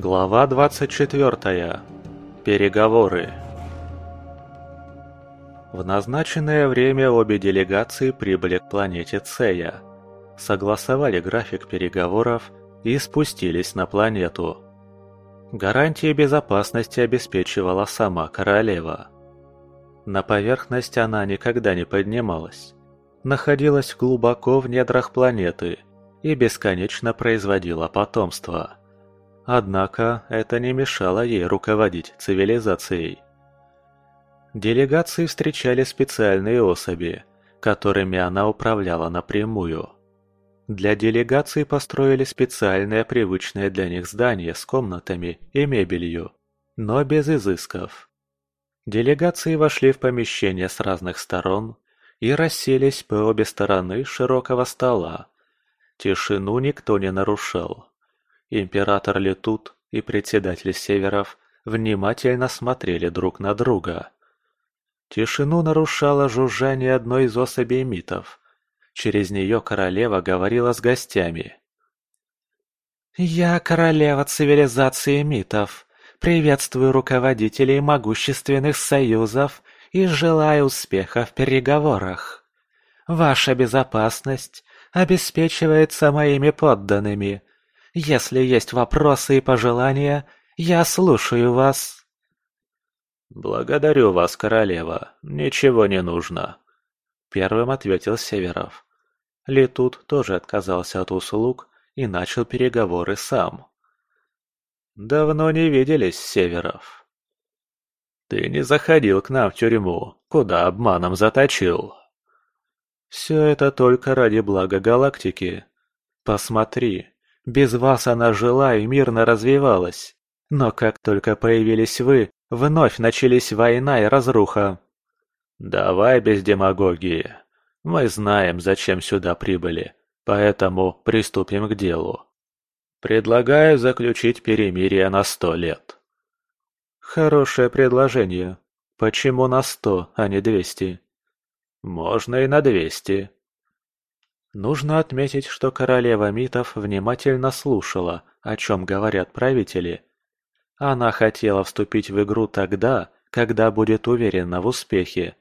Глава 24. Переговоры. В назначенное время обе делегации прибыли к планете Цея, согласовали график переговоров и спустились на планету. Гарантии безопасности обеспечивала сама королева. На поверхность она никогда не поднималась. Находилась глубоко в недрах планеты и бесконечно производила потомство. Однако это не мешало ей руководить цивилизацией. Делегации встречали специальные особи, которыми она управляла напрямую. Для делегаций построили специальное привычное для них здание с комнатами и мебелью, но без изысков. Делегации вошли в помещение с разных сторон и расселись по обе стороны широкого стола. Тишину никто не нарушал. Император Летут и председатель Северов внимательно смотрели друг на друга. Тишину нарушало жужжание одной из особей митов. Через нее королева говорила с гостями. «Я королева цивилизации митов. Приветствую руководителей могущественных союзов и желаю успеха в переговорах. Ваша безопасность обеспечивается моими подданными, если есть вопросы и пожелания, я слушаю вас». «Благодарю вас, королева. Ничего не нужно», — первым ответил Северов. Летут тоже отказался от услуг и начал переговоры сам. «Давно не виделись, Северов». «Ты не заходил к нам в тюрьму, куда обманом заточил». «Все это только ради блага галактики. Посмотри, без вас она жила и мирно развивалась. Но как только появились вы, вновь начались война и разруха. Давай без демагогии. Мы знаем, зачем сюда прибыли, поэтому приступим к делу. Предлагаю заключить перемирие на сто лет. Хорошее предложение. Почему на сто, а не двести? Можно и на двести. Нужно отметить, что королева митов внимательно слушала, о чем говорят правители. Она хотела вступить в игру тогда, когда будет уверена в успехе,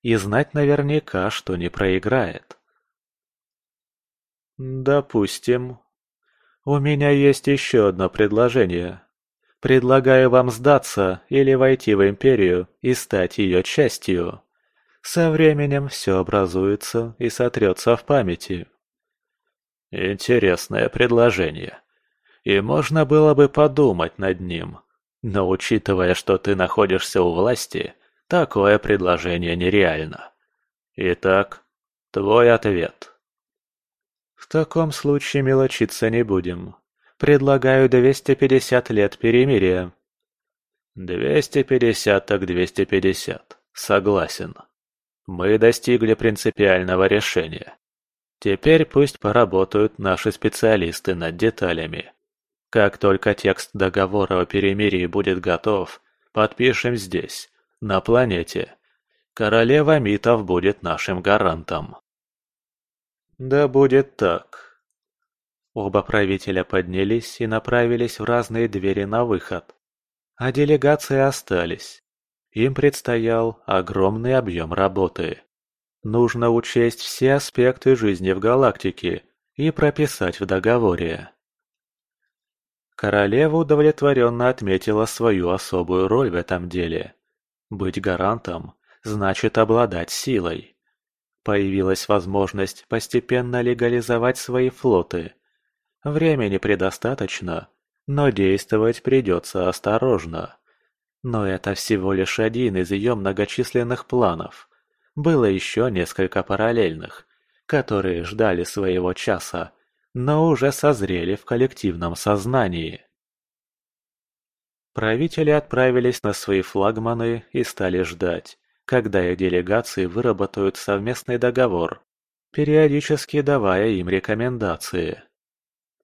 и знать наверняка, что не проиграет. «Допустим. У меня есть еще одно предложение. Предлагаю вам сдаться или войти в Империю и стать ее частью». Со временем все образуется и сотрется в памяти. Интересное предложение. И можно было бы подумать над ним. Но учитывая, что ты находишься у власти, такое предложение нереально. Итак, твой ответ. В таком случае мелочиться не будем. Предлагаю 250 лет перемирия. 250 так 250. Согласен. Мы достигли принципиального решения. Теперь пусть поработают наши специалисты над деталями. Как только текст договора о перемирии будет готов, подпишем здесь, на планете. Королева Митов будет нашим гарантом. Да будет так. Оба правителя поднялись и направились в разные двери на выход. А делегации остались. Им предстоял огромный объем работы. Нужно учесть все аспекты жизни в галактике и прописать в договоре. Королева удовлетворенно отметила свою особую роль в этом деле. Быть гарантом значит обладать силой. Появилась возможность постепенно легализовать свои флоты. Времени предостаточно, но действовать придется осторожно. Но это всего лишь один из ее многочисленных планов. Было еще несколько параллельных, которые ждали своего часа, но уже созрели в коллективном сознании. Правители отправились на свои флагманы и стали ждать, когда их делегации выработают совместный договор, периодически давая им рекомендации.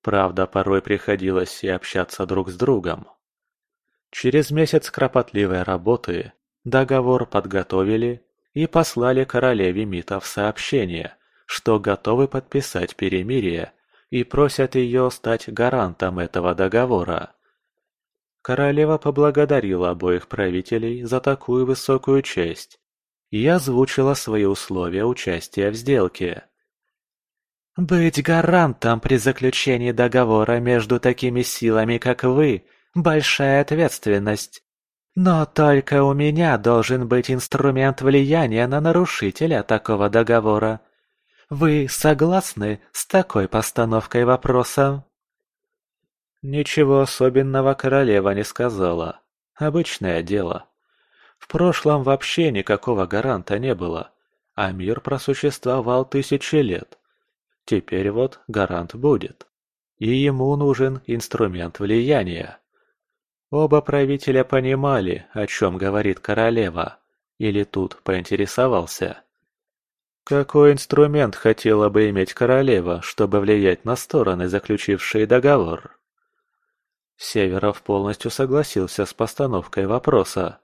Правда, порой приходилось и общаться друг с другом. Через месяц кропотливой работы договор подготовили и послали королеве Митов сообщение, что готовы подписать перемирие и просят ее стать гарантом этого договора. Королева поблагодарила обоих правителей за такую высокую честь и озвучила свои условия участия в сделке. «Быть гарантом при заключении договора между такими силами, как вы, большая ответственность. Но только у меня должен быть инструмент влияния на нарушителя такого договора. Вы согласны с такой постановкой вопроса?» Ничего особенного королева не сказала. Обычное дело. В прошлом вообще никакого гаранта не было, а мир просуществовал тысячи лет. Теперь вот гарант будет. И ему нужен инструмент влияния. Оба правителя понимали, о чем говорит королева, или тут поинтересовался. Какой инструмент хотела бы иметь королева, чтобы влиять на стороны, заключившие договор? Северов полностью согласился с постановкой вопроса.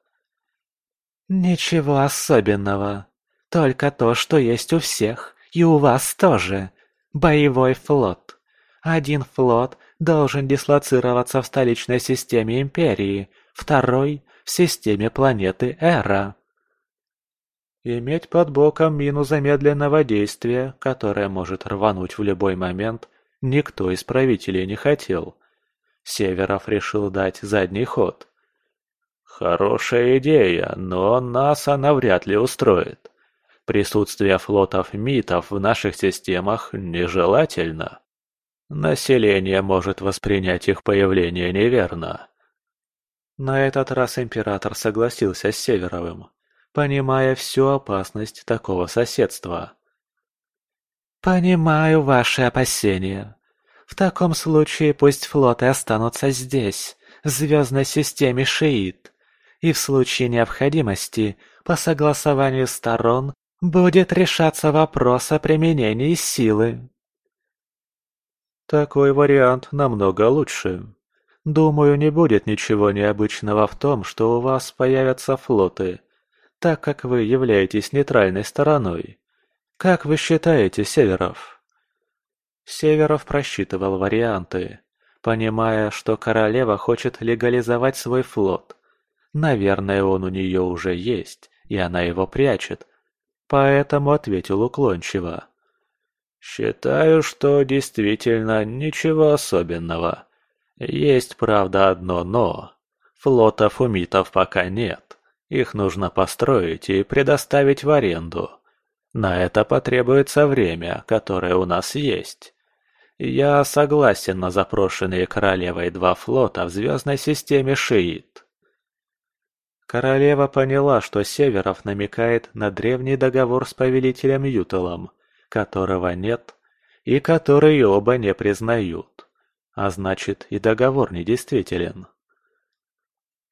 «Ничего особенного. Только то, что есть у всех, и у вас тоже. Боевой флот. Один флот должен дислоцироваться в столичной системе Империи, второй – в системе планеты Эра». Иметь под боком мину замедленного действия, которая может рвануть в любой момент, никто из правителей не хотел – Северов решил дать задний ход. Хорошая идея, но нас она вряд ли устроит. Присутствие флотов МИТов в наших системах нежелательно. Население может воспринять их появление неверно. На этот раз император согласился с Северовым, понимая всю опасность такого соседства. «Понимаю ваши опасения», в таком случае пусть флоты останутся здесь, в звездной системе Шиит, и в случае необходимости, по согласованию сторон, будет решаться вопрос о применении силы. Такой вариант намного лучше. Думаю, не будет ничего необычного в том, что у вас появятся флоты, так как вы являетесь нейтральной стороной. Как вы считаете, Северов? Северов просчитывал варианты, понимая, что королева хочет легализовать свой флот. Наверное, он у нее уже есть, и она его прячет. Поэтому ответил уклончиво. «Считаю, что действительно ничего особенного. Есть, правда, одно «но». Флотов у митов пока нет. Их нужно построить и предоставить в аренду. На это потребуется время, которое у нас есть. Я согласен на запрошенные королевой два флота в звездной системе Шиит. Королева поняла, что Северов намекает на древний договор с повелителем Ютелом, которого нет и который оба не признают, а значит и договор недействителен.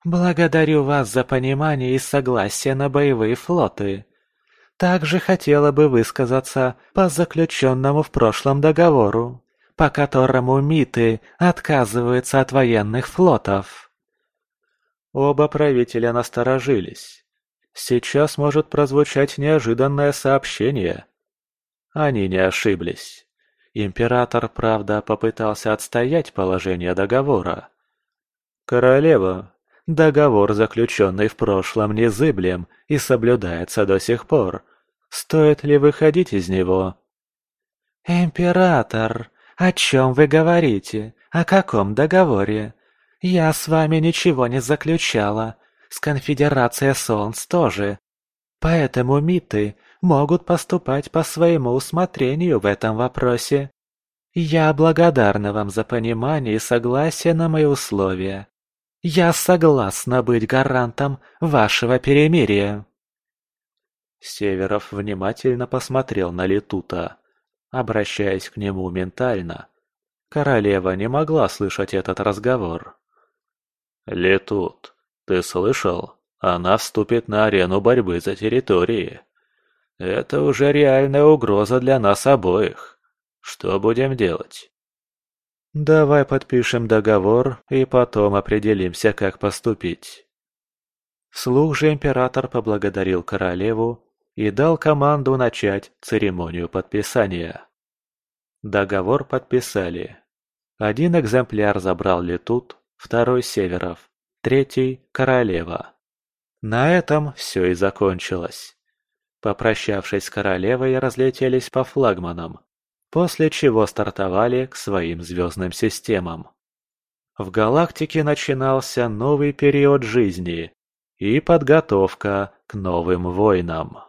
«Благодарю вас за понимание и согласие на боевые флоты. Также хотела бы высказаться по заключенному в прошлом договору по которому МИТы отказываются от военных флотов. Оба правителя насторожились. Сейчас может прозвучать неожиданное сообщение. Они не ошиблись. Император, правда, попытался отстоять положение договора. «Королева, договор, заключенный в прошлом, незыблем и соблюдается до сих пор. Стоит ли выходить из него?» «Император, «О чем вы говорите? О каком договоре? Я с вами ничего не заключала. С Конфедерацией Солнц тоже. Поэтому МИТы могут поступать по своему усмотрению в этом вопросе. Я благодарна вам за понимание и согласие на мои условия. Я согласна быть гарантом вашего перемирия». Северов внимательно посмотрел на Летута обращаясь к нему ментально. Королева не могла слышать этот разговор. «Летут, ты слышал? Она вступит на арену борьбы за территории. Это уже реальная угроза для нас обоих. Что будем делать?» «Давай подпишем договор и потом определимся, как поступить». Слух же император поблагодарил королеву и дал команду начать церемонию подписания. Договор подписали. Один экземпляр забрал Летут, второй Северов, третий – королева. На этом все и закончилось. Попрощавшись с королевой, разлетелись по флагманам, после чего стартовали к своим звездным системам. В галактике начинался новый период жизни и подготовка к новым войнам.